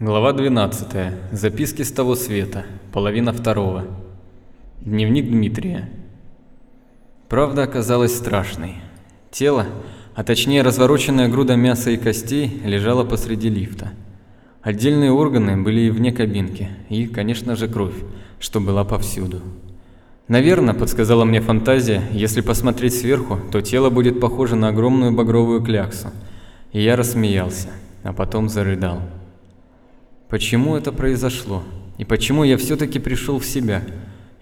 Глава 12. Записки с того света. Половина второго. Дневник Дмитрия. Правда оказалась страшной. Тело, а точнее развороченная груда мяса и костей, лежала посреди лифта. Отдельные органы были и вне кабинки, и, конечно же, кровь, что была повсюду. Наверное, подсказала мне фантазия, если посмотреть сверху, то тело будет похоже на огромную багровую кляксу. И я рассмеялся, а потом зарыдал. Почему это произошло? И почему я все-таки пришел в себя?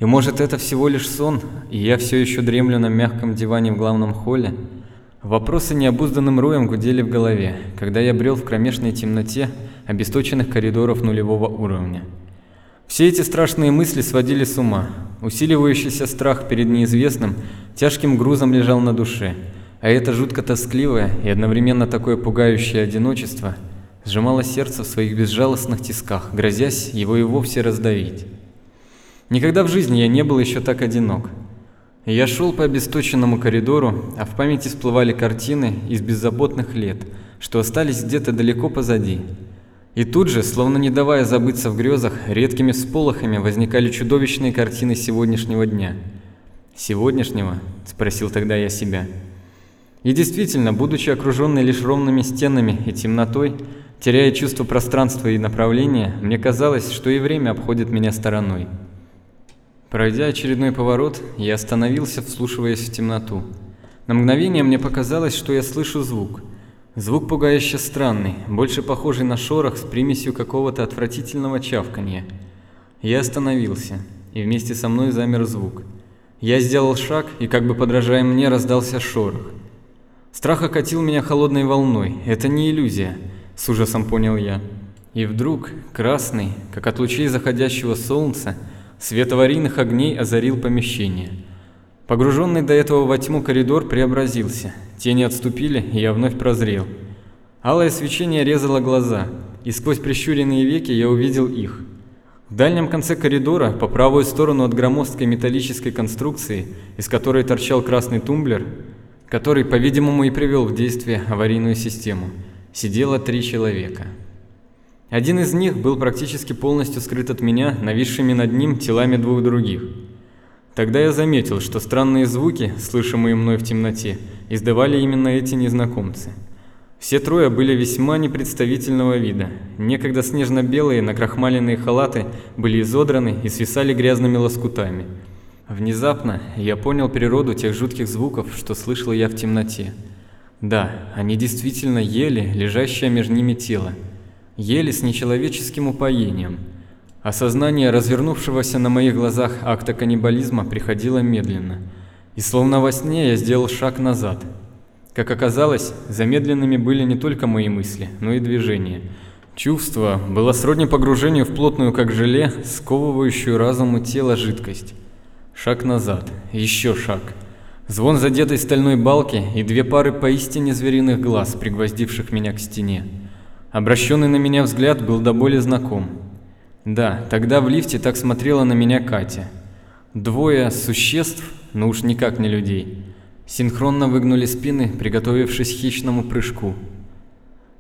И может это всего лишь сон, и я все еще дремлю на мягком диване в главном холле? Вопросы необузданным роем гудели в голове, когда я брел в кромешной темноте обесточенных коридоров нулевого уровня. Все эти страшные мысли сводили с ума. Усиливающийся страх перед неизвестным тяжким грузом лежал на душе, а это жутко тоскливое и одновременно такое пугающее одиночество сжимало сердце в своих безжалостных тисках, грозясь его и вовсе раздавить. Никогда в жизни я не был еще так одинок. Я шел по обесточенному коридору, а в памяти всплывали картины из беззаботных лет, что остались где-то далеко позади. И тут же, словно не давая забыться в грезах, редкими всполохами возникали чудовищные картины сегодняшнего дня. «Сегодняшнего?» – спросил тогда я себя. И действительно, будучи окруженный лишь ровными стенами и темнотой, теряя чувство пространства и направления, мне казалось, что и время обходит меня стороной. Пройдя очередной поворот, я остановился, вслушиваясь в темноту. На мгновение мне показалось, что я слышу звук – Звук пугающе странный, больше похожий на шорох с примесью какого-то отвратительного чавканья. Я остановился, и вместе со мной замер звук. Я сделал шаг, и как бы подражая мне, раздался шорох. Страх окатил меня холодной волной. Это не иллюзия, с ужасом понял я. И вдруг, красный, как от лучей заходящего солнца, свет аварийных огней озарил помещение – Погруженный до этого во тьму коридор преобразился. Тени отступили, и я вновь прозрел. Алое свечение резало глаза, и сквозь прищуренные веки я увидел их. В дальнем конце коридора, по правую сторону от громоздкой металлической конструкции, из которой торчал красный тумблер, который, по-видимому, и привел в действие аварийную систему, сидело три человека. Один из них был практически полностью скрыт от меня нависшими над ним телами двух других – Тогда я заметил, что странные звуки, слышимые мной в темноте, издавали именно эти незнакомцы. Все трое были весьма непредставительного вида. Некогда снежно-белые накрахмаленные халаты были изодраны и свисали грязными лоскутами. Внезапно я понял природу тех жутких звуков, что слышал я в темноте. Да, они действительно ели лежащее между ними тело. Ели с нечеловеческим упоением – Осознание развернувшегося на моих глазах акта каннибализма приходило медленно, и словно во сне я сделал шаг назад. Как оказалось, замедленными были не только мои мысли, но и движения. Чувство было сродни погружению в плотную, как желе, сковывающую разум и тело жидкость. Шаг назад, еще шаг. Звон задетой стальной балки и две пары поистине звериных глаз, пригвоздивших меня к стене. Обращенный на меня взгляд был до боли знаком. Да, тогда в лифте так смотрела на меня Катя. Двое существ, но уж никак не людей, синхронно выгнули спины, приготовившись к хищному прыжку.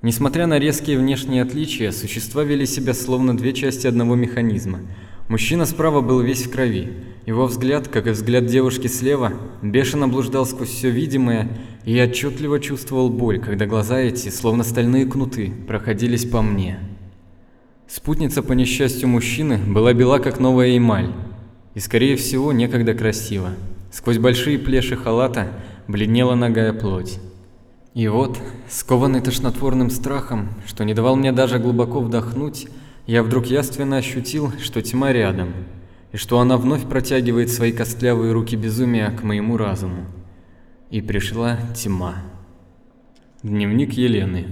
Несмотря на резкие внешние отличия, существа вели себя словно две части одного механизма. Мужчина справа был весь в крови. Его взгляд, как и взгляд девушки слева, бешено блуждал сквозь все видимое, и отчетливо чувствовал боль, когда глаза эти, словно стальные кнуты, проходились по мне. Спутница, по несчастью мужчины, была бела, как новая эмаль, и, скорее всего, некогда красива. Сквозь большие плеши халата бледнела ногая плоть. И вот, скованный тошнотворным страхом, что не давал мне даже глубоко вдохнуть, я вдруг яственно ощутил, что тьма рядом, и что она вновь протягивает свои костлявые руки безумия к моему разуму. И пришла тьма. Дневник Елены.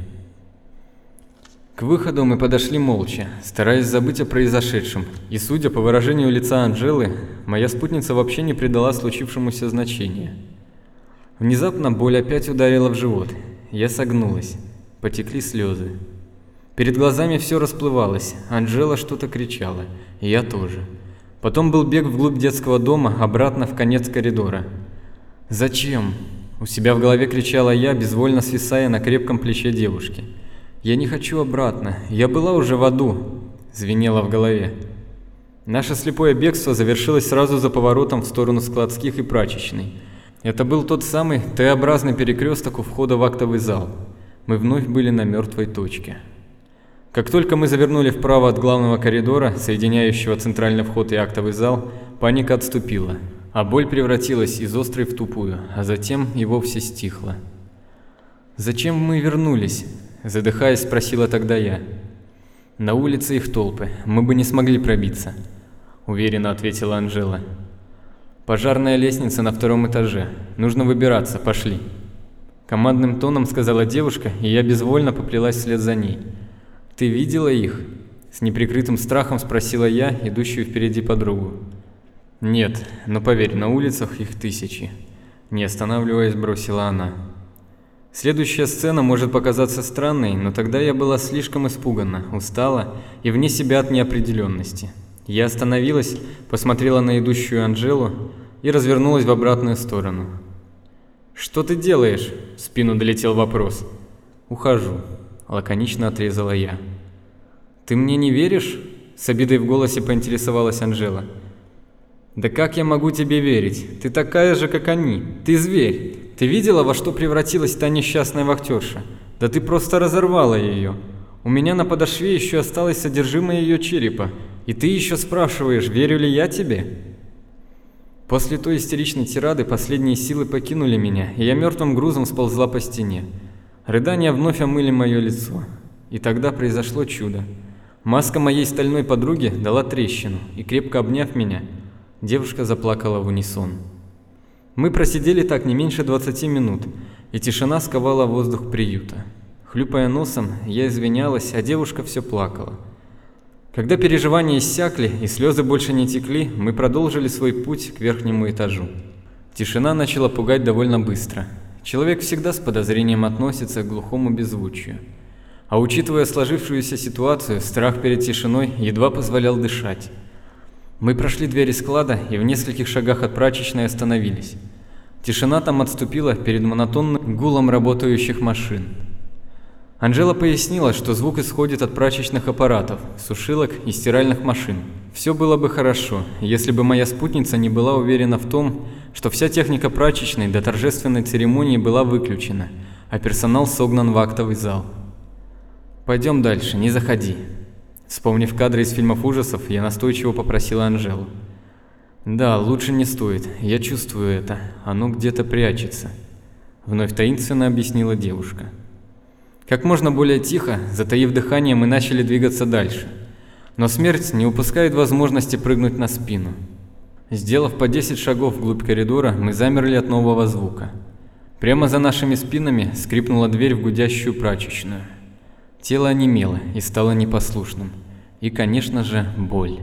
К выходу мы подошли молча, стараясь забыть о произошедшем, и судя по выражению лица Анжелы, моя спутница вообще не придала случившемуся значения. Внезапно боль опять ударила в живот. Я согнулась. Потекли слезы. Перед глазами все расплывалось. Анжела что-то кричала. И я тоже. Потом был бег вглубь детского дома, обратно в конец коридора. «Зачем?» У себя в голове кричала я, безвольно свисая на крепком плече девушки. Я не хочу обратно. Я была уже в аду, звенело в голове. Наше слепое бегство завершилось сразу за поворотом в сторону складских и прачечной. Это был тот самый Т-образный перекресток у входа в актовый зал. Мы вновь были на мертвой точке. Как только мы завернули вправо от главного коридора, соединяющего центральный вход и актовый зал, паника отступила, а боль превратилась из острой в тупую, а затем и вовсе стихла. «Зачем мы вернулись?» – задыхаясь, спросила тогда я. «На улице их толпы, мы бы не смогли пробиться», – уверенно ответила Анжела. Пожарная лестница на втором этаже. Нужно выбираться, пошли. Командным тоном сказала девушка, и я безвольно поплелась вслед за ней. Ты видела их? С неприкрытым страхом спросила я, идущую впереди подругу. Нет, но поверь, на улицах их тысячи. Не останавливаясь, бросила она. Следующая сцена может показаться странной, но тогда я была слишком испугана, устала и вне себя от неопределенности. Я остановилась, посмотрела на идущую Анжелу и развернулась в обратную сторону. «Что ты делаешь?» – в спину долетел вопрос. «Ухожу», – лаконично отрезала я. «Ты мне не веришь?» – с обидой в голосе поинтересовалась Анжела. «Да как я могу тебе верить? Ты такая же, как они. Ты зверь. Ты видела, во что превратилась та несчастная вахтерша? Да ты просто разорвала ее. У меня на подошве еще осталось содержимое ее черепа. И ты еще спрашиваешь, верю ли я тебе? После той истеричной тирады последние силы покинули меня, и я мертвым грузом сползла по стене. Рыдания вновь омыли мое лицо. И тогда произошло чудо. Маска моей стальной подруги дала трещину, и крепко обняв меня, девушка заплакала в унисон. Мы просидели так не меньше 20 минут, и тишина сковала воздух приюта. Хлюпая носом, я извинялась, а девушка все плакала. Когда переживания иссякли и слезы больше не текли, мы продолжили свой путь к верхнему этажу. Тишина начала пугать довольно быстро. Человек всегда с подозрением относится к глухому беззвучию. А учитывая сложившуюся ситуацию, страх перед тишиной едва позволял дышать. Мы прошли двери склада и в нескольких шагах от прачечной остановились. Тишина там отступила перед монотонным гулом работающих машин. Анжела пояснила, что звук исходит от прачечных аппаратов, сушилок и стиральных машин. Все было бы хорошо, если бы моя спутница не была уверена в том, что вся техника прачечной до торжественной церемонии была выключена, а персонал согнан в актовый зал. «Пойдем дальше, не заходи». Вспомнив кадры из фильмов ужасов, я настойчиво попросила Анжелу. «Да, лучше не стоит, я чувствую это, оно где-то прячется», — вновь таинственно объяснила девушка. Как можно более тихо, затаив дыхание, мы начали двигаться дальше. Но смерть не упускает возможности прыгнуть на спину. Сделав по 10 шагов вглубь коридора, мы замерли от нового звука. Прямо за нашими спинами скрипнула дверь в гудящую прачечную. Тело онемело и стало непослушным. И, конечно же, боль.